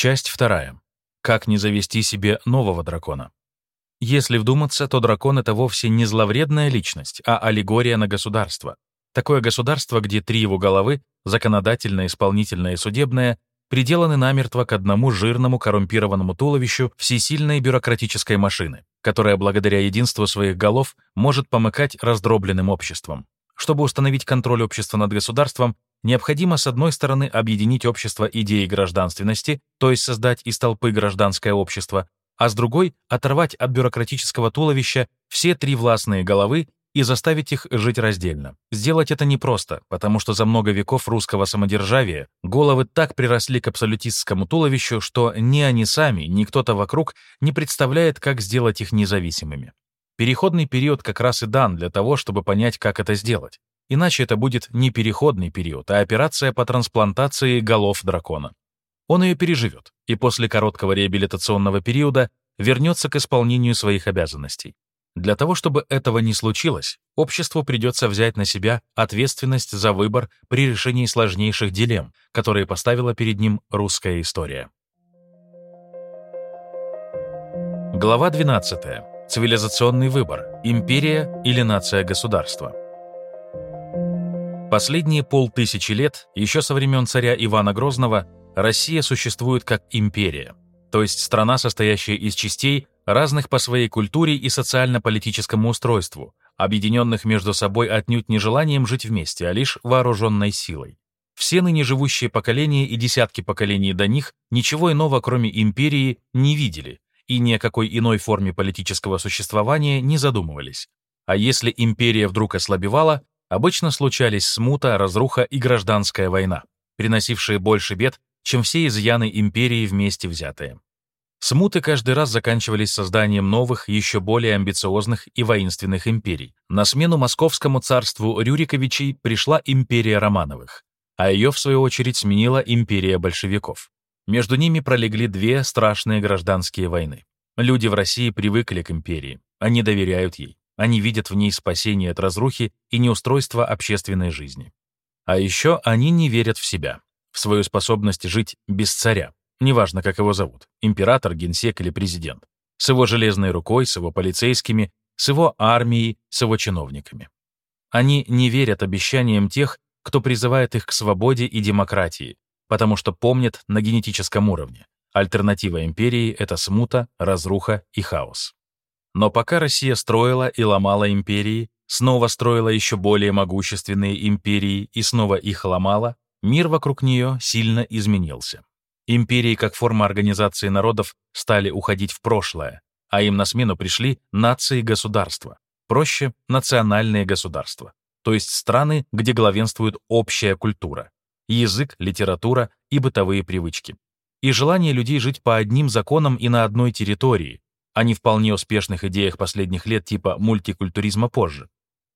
Часть вторая. Как не завести себе нового дракона? Если вдуматься, то дракон — это вовсе не зловредная личность, а аллегория на государство. Такое государство, где три его головы — законодательное, исполнительное и судебное — приделаны намертво к одному жирному коррумпированному туловищу всесильной бюрократической машины, которая благодаря единству своих голов может помыкать раздробленным обществом. Чтобы установить контроль общества над государством, необходимо, с одной стороны, объединить общество идеи гражданственности, то есть создать из толпы гражданское общество, а с другой — оторвать от бюрократического туловища все три властные головы и заставить их жить раздельно. Сделать это непросто, потому что за много веков русского самодержавия головы так приросли к абсолютистскому туловищу, что ни они сами, ни кто-то вокруг не представляет, как сделать их независимыми. Переходный период как раз и дан для того, чтобы понять, как это сделать. Иначе это будет не переходный период, а операция по трансплантации голов дракона. Он ее переживет, и после короткого реабилитационного периода вернется к исполнению своих обязанностей. Для того, чтобы этого не случилось, обществу придется взять на себя ответственность за выбор при решении сложнейших дилемм, которые поставила перед ним русская история. Глава 12. Цивилизационный выбор – империя или нация-государство. Последние полтысячи лет, еще со времен царя Ивана Грозного, Россия существует как империя, то есть страна, состоящая из частей, разных по своей культуре и социально-политическому устройству, объединенных между собой отнюдь не желанием жить вместе, а лишь вооруженной силой. Все ныне живущие поколения и десятки поколений до них ничего иного, кроме империи, не видели – и ни о какой иной форме политического существования не задумывались. А если империя вдруг ослабевала, обычно случались смута, разруха и гражданская война, приносившие больше бед, чем все изъяны империи вместе взятые. Смуты каждый раз заканчивались созданием новых, еще более амбициозных и воинственных империй. На смену московскому царству Рюриковичей пришла империя Романовых, а ее, в свою очередь, сменила империя большевиков. Между ними пролегли две страшные гражданские войны. Люди в России привыкли к империи, они доверяют ей, они видят в ней спасение от разрухи и неустройства общественной жизни. А еще они не верят в себя, в свою способность жить без царя, неважно, как его зовут, император, генсек или президент, с его железной рукой, с его полицейскими, с его армией, с его чиновниками. Они не верят обещаниям тех, кто призывает их к свободе и демократии, потому что помнят на генетическом уровне. Альтернатива империи — это смута, разруха и хаос. Но пока Россия строила и ломала империи, снова строила еще более могущественные империи и снова их ломала, мир вокруг нее сильно изменился. Империи как форма организации народов стали уходить в прошлое, а им на смену пришли нации-государства, проще — национальные государства, то есть страны, где главенствует общая культура, язык, литература и бытовые привычки. И желание людей жить по одним законам и на одной территории, а не вполне успешных идеях последних лет типа мультикультуризма позже.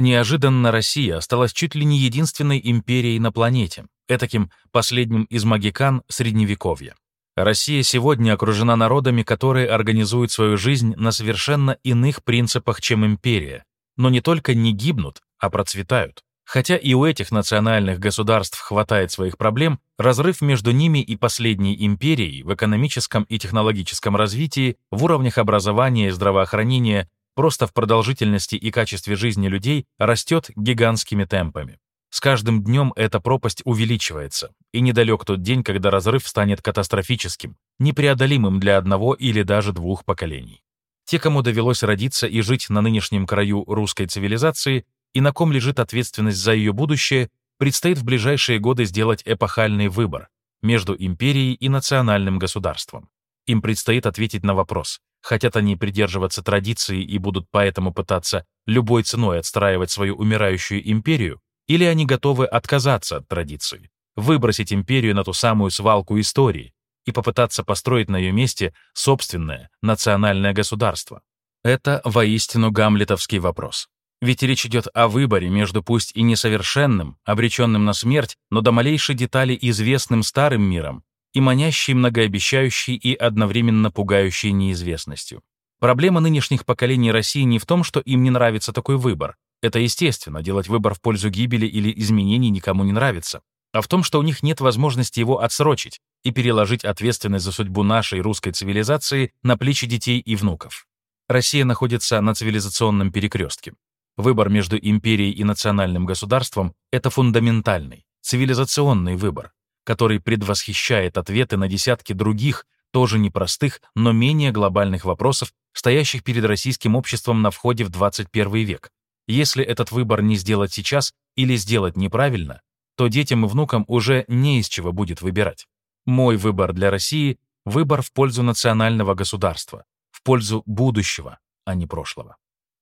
Неожиданно Россия осталась чуть ли не единственной империей на планете, этаким последним из магикан Средневековья. Россия сегодня окружена народами, которые организуют свою жизнь на совершенно иных принципах, чем империя, но не только не гибнут, а процветают. Хотя и у этих национальных государств хватает своих проблем, разрыв между ними и последней империей в экономическом и технологическом развитии, в уровнях образования и здравоохранения, просто в продолжительности и качестве жизни людей растет гигантскими темпами. С каждым днем эта пропасть увеличивается, и недалек тот день, когда разрыв станет катастрофическим, непреодолимым для одного или даже двух поколений. Те, кому довелось родиться и жить на нынешнем краю русской цивилизации, и на ком лежит ответственность за ее будущее, предстоит в ближайшие годы сделать эпохальный выбор между империей и национальным государством. Им предстоит ответить на вопрос, хотят они придерживаться традиции и будут поэтому пытаться любой ценой отстраивать свою умирающую империю, или они готовы отказаться от традиции, выбросить империю на ту самую свалку истории и попытаться построить на ее месте собственное национальное государство. Это воистину гамлетовский вопрос. Ведь речь идет о выборе между пусть и несовершенным, обреченным на смерть, но до малейшей детали известным старым миром и манящей многообещающей и одновременно пугающей неизвестностью. Проблема нынешних поколений России не в том, что им не нравится такой выбор. Это естественно, делать выбор в пользу гибели или изменений никому не нравится. а в том, что у них нет возможности его отсрочить и переложить ответственность за судьбу нашей русской цивилизации на плечи детей и внуков. Россия находится на цивилизационном перекрестке. Выбор между империей и национальным государством — это фундаментальный, цивилизационный выбор, который предвосхищает ответы на десятки других, тоже непростых, но менее глобальных вопросов, стоящих перед российским обществом на входе в 21 век. Если этот выбор не сделать сейчас или сделать неправильно, то детям и внукам уже не из чего будет выбирать. Мой выбор для России — выбор в пользу национального государства, в пользу будущего, а не прошлого.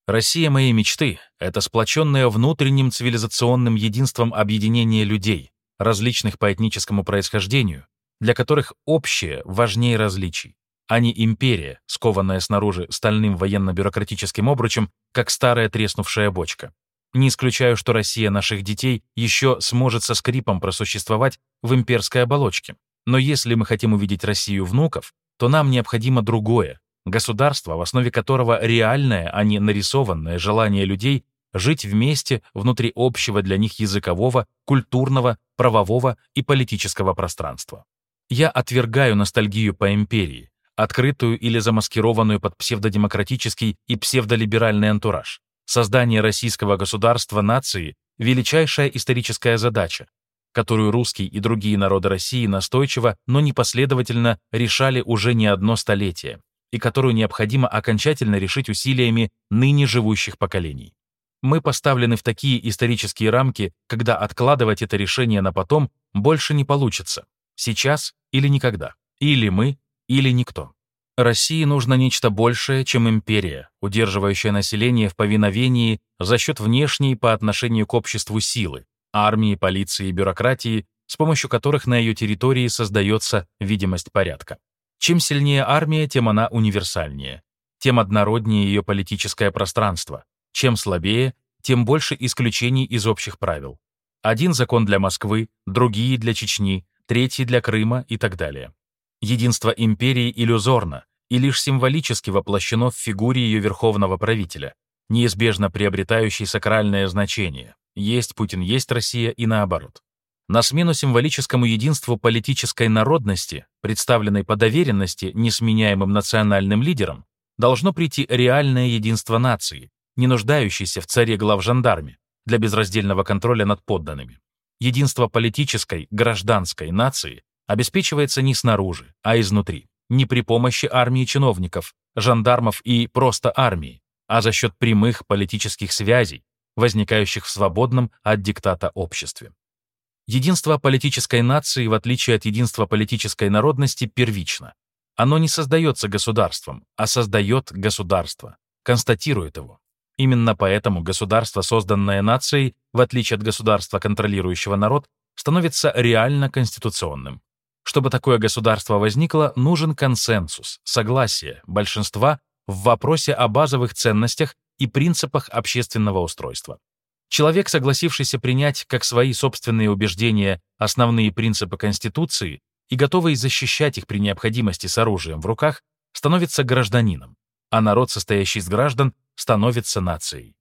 Россия моей мечты — это сплоченное внутренним цивилизационным единством объединение людей, различных по этническому происхождению, для которых общее важнее различий, а не империя, скованная снаружи стальным военно-бюрократическим обручем, как старая треснувшая бочка. Не исключаю, что Россия наших детей еще сможет со скрипом просуществовать в имперской оболочке. Но если мы хотим увидеть Россию внуков, то нам необходимо другое, государство, в основе которого реальное, а не нарисованное желание людей жить вместе внутри общего для них языкового, культурного, правового и политического пространства. Я отвергаю ностальгию по империи, открытую или замаскированную под псевдодемократический и псевдолиберальный антураж. Создание российского государства нации — величайшая историческая задача, которую русские и другие народы России настойчиво, но непоследовательно решали уже не одно столетие, и которую необходимо окончательно решить усилиями ныне живущих поколений. Мы поставлены в такие исторические рамки, когда откладывать это решение на потом больше не получится. Сейчас или никогда. Или мы, или никто. России нужно нечто большее, чем империя, удерживающая население в повиновении за счет внешней по отношению к обществу силы, армии, полиции и бюрократии, с помощью которых на ее территории создается видимость порядка. Чем сильнее армия, тем она универсальнее, тем однороднее ее политическое пространство. Чем слабее, тем больше исключений из общих правил. Один закон для Москвы, другие для Чечни, третий для Крыма и так далее. Единство империи иллюзорно и лишь символически воплощено в фигуре ее верховного правителя, неизбежно приобретающей сакральное значение. Есть Путин, есть Россия и наоборот. На смену символическому единству политической народности, представленной по доверенности несменяемым национальным лидерам, должно прийти реальное единство нации, не нуждающейся в царе глав жандарме для безраздельного контроля над подданными. Единство политической, гражданской нации обеспечивается не снаружи, а изнутри, не при помощи армии чиновников, жандармов и просто армии, а за счет прямых политических связей, возникающих в свободном от диктата обществе. Единство политической нации, в отличие от единства политической народности, первично. Оно не создается государством, а создает государство, констатирует его. Именно поэтому государство, созданное нацией, в отличие от государства, контролирующего народ, становится реально конституционным. Чтобы такое государство возникло, нужен консенсус, согласие большинства в вопросе о базовых ценностях и принципах общественного устройства. Человек, согласившийся принять как свои собственные убеждения основные принципы Конституции и готовый защищать их при необходимости с оружием в руках, становится гражданином, а народ, состоящий из граждан, становится нацией.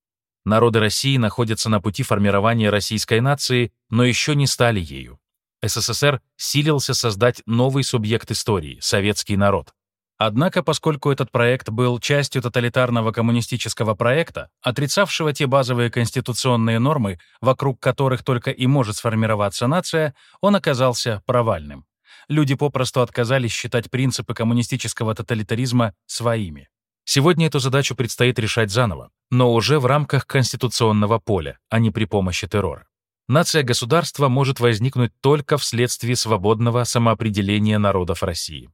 Народы России находятся на пути формирования российской нации, но еще не стали ею. СССР силился создать новый субъект истории — советский народ. Однако, поскольку этот проект был частью тоталитарного коммунистического проекта, отрицавшего те базовые конституционные нормы, вокруг которых только и может сформироваться нация, он оказался провальным. Люди попросту отказались считать принципы коммунистического тоталитаризма своими. Сегодня эту задачу предстоит решать заново, но уже в рамках конституционного поля, а не при помощи террора. Нация государства может возникнуть только вследствие свободного самоопределения народов России.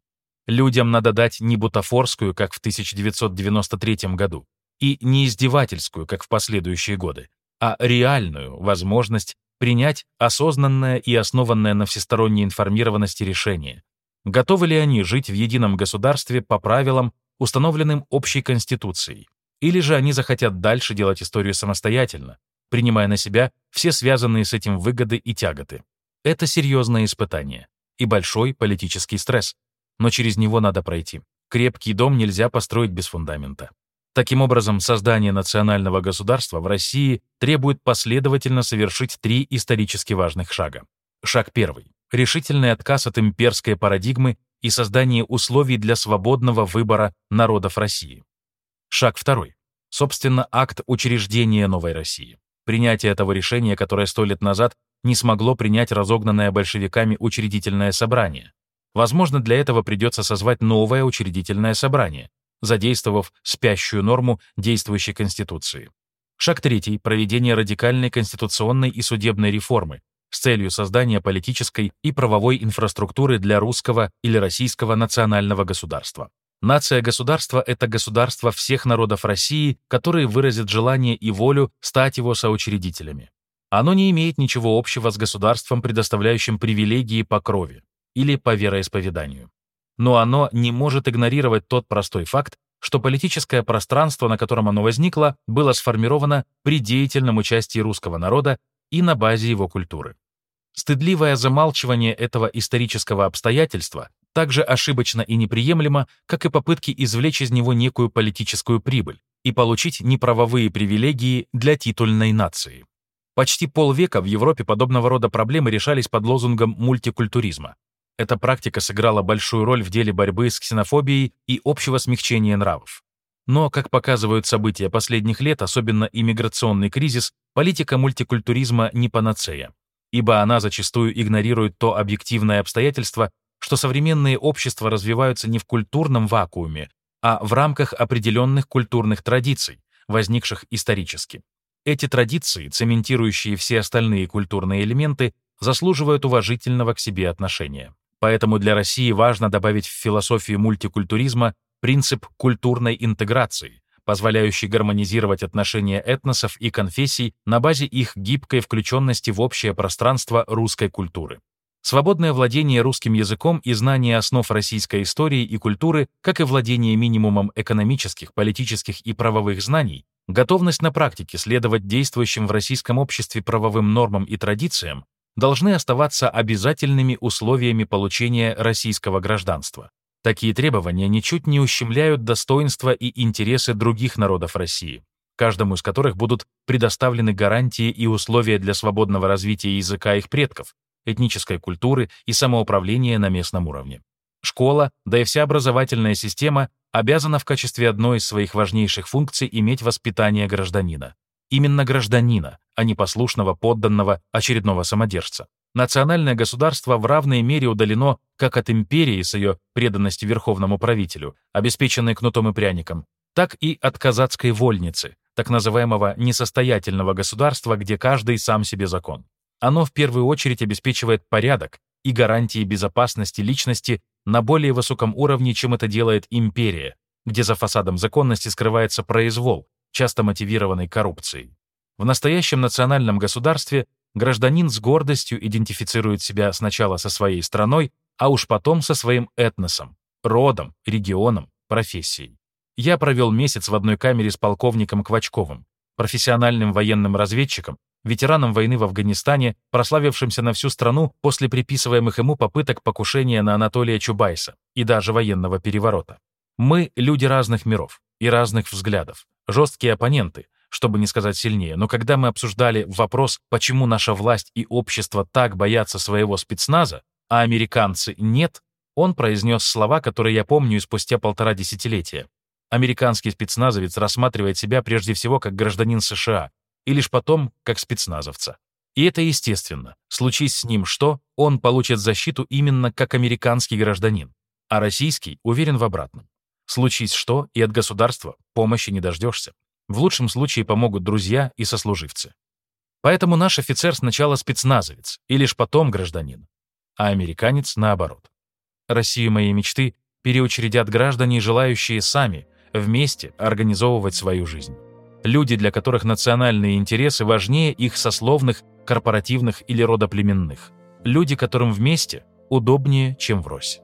Людям надо дать не бутафорскую, как в 1993 году, и не издевательскую, как в последующие годы, а реальную возможность принять осознанное и основанное на всесторонней информированности решение. Готовы ли они жить в едином государстве по правилам, установленным общей конституцией? Или же они захотят дальше делать историю самостоятельно, принимая на себя все связанные с этим выгоды и тяготы. Это серьезное испытание и большой политический стресс, но через него надо пройти. Крепкий дом нельзя построить без фундамента. Таким образом, создание национального государства в России требует последовательно совершить три исторически важных шага. Шаг первый. Решительный отказ от имперской парадигмы и создание условий для свободного выбора народов России. Шаг второй. Собственно, акт учреждения новой России. Принятие этого решения, которое сто лет назад не смогло принять разогнанное большевиками учредительное собрание. Возможно, для этого придется созвать новое учредительное собрание, задействовав спящую норму действующей Конституции. Шаг третий – проведение радикальной конституционной и судебной реформы с целью создания политической и правовой инфраструктуры для русского или российского национального государства. Нация-государство — это государство всех народов России, которые выразят желание и волю стать его соучредителями. Оно не имеет ничего общего с государством, предоставляющим привилегии по крови или по вероисповеданию. Но оно не может игнорировать тот простой факт, что политическое пространство, на котором оно возникло, было сформировано при деятельном участии русского народа и на базе его культуры. Стыдливое замалчивание этого исторического обстоятельства так же ошибочно и неприемлемо, как и попытки извлечь из него некую политическую прибыль и получить неправовые привилегии для титульной нации. Почти полвека в Европе подобного рода проблемы решались под лозунгом мультикультуризма. Эта практика сыграла большую роль в деле борьбы с ксенофобией и общего смягчения нравов. Но, как показывают события последних лет, особенно иммиграционный кризис, политика мультикультуризма не панацея, ибо она зачастую игнорирует то объективное обстоятельство, что современные общества развиваются не в культурном вакууме, а в рамках определенных культурных традиций, возникших исторически. Эти традиции, цементирующие все остальные культурные элементы, заслуживают уважительного к себе отношения. Поэтому для России важно добавить в философию мультикультуризма принцип культурной интеграции, позволяющий гармонизировать отношения этносов и конфессий на базе их гибкой включенности в общее пространство русской культуры. Свободное владение русским языком и знание основ российской истории и культуры, как и владение минимумом экономических, политических и правовых знаний, готовность на практике следовать действующим в российском обществе правовым нормам и традициям должны оставаться обязательными условиями получения российского гражданства. Такие требования ничуть не ущемляют достоинства и интересы других народов России, каждому из которых будут предоставлены гарантии и условия для свободного развития языка их предков, этнической культуры и самоуправления на местном уровне. Школа, да и вся образовательная система обязана в качестве одной из своих важнейших функций иметь воспитание гражданина. Именно гражданина, а не послушного подданного очередного самодержца. Национальное государство в равной мере удалено как от империи с ее преданностью верховному правителю, обеспеченной кнутом и пряником, так и от казацкой вольницы, так называемого несостоятельного государства, где каждый сам себе закон. Оно в первую очередь обеспечивает порядок и гарантии безопасности личности на более высоком уровне, чем это делает империя, где за фасадом законности скрывается произвол, часто мотивированный коррупцией. В настоящем национальном государстве гражданин с гордостью идентифицирует себя сначала со своей страной, а уж потом со своим этносом, родом, регионом, профессией. Я провел месяц в одной камере с полковником Квачковым, профессиональным военным разведчиком, ветераном войны в Афганистане, прославившимся на всю страну после приписываемых ему попыток покушения на Анатолия Чубайса и даже военного переворота. Мы — люди разных миров и разных взглядов, жесткие оппоненты, чтобы не сказать сильнее, но когда мы обсуждали вопрос, почему наша власть и общество так боятся своего спецназа, а американцы нет, он произнес слова, которые я помню и спустя полтора десятилетия. Американский спецназовец рассматривает себя прежде всего как гражданин США, и лишь потом как спецназовца. И это естественно. Случись с ним что, он получит защиту именно как американский гражданин, а российский уверен в обратном. Случись что, и от государства помощи не дождешься. В лучшем случае помогут друзья и сослуживцы. Поэтому наш офицер сначала спецназовец, и лишь потом гражданин, а американец наоборот. Россию моей мечты переучредят граждане, желающие сами, вместе организовывать свою жизнь. Люди, для которых национальные интересы важнее их сословных, корпоративных или родоплеменных. Люди, которым вместе удобнее, чем врозь.